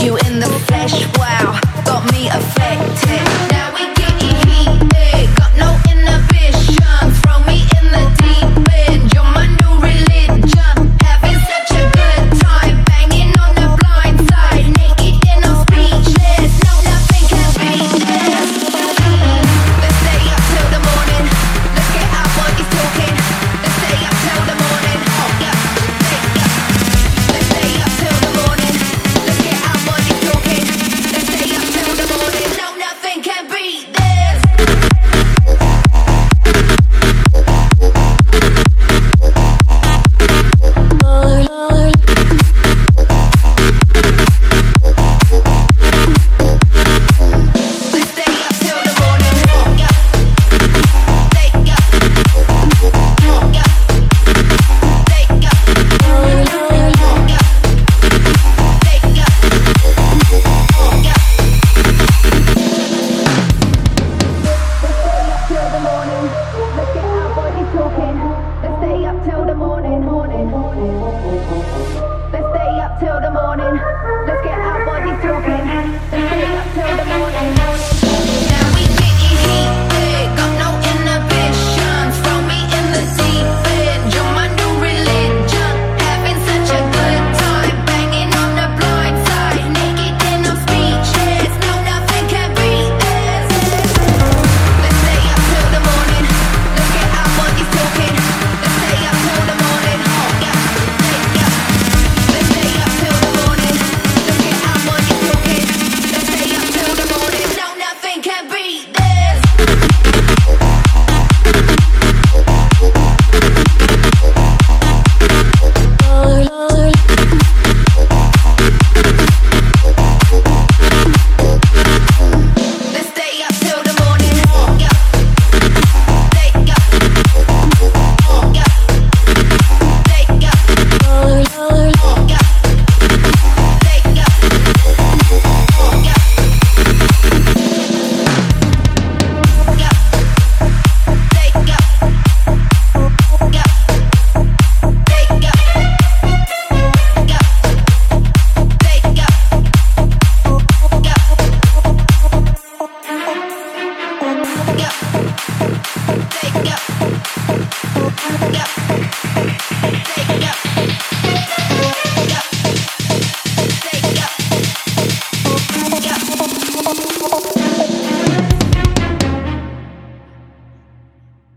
You in the flesh, wow, got me affected. till the morning. Let's get our bodies talking. Let's stay up till the morning.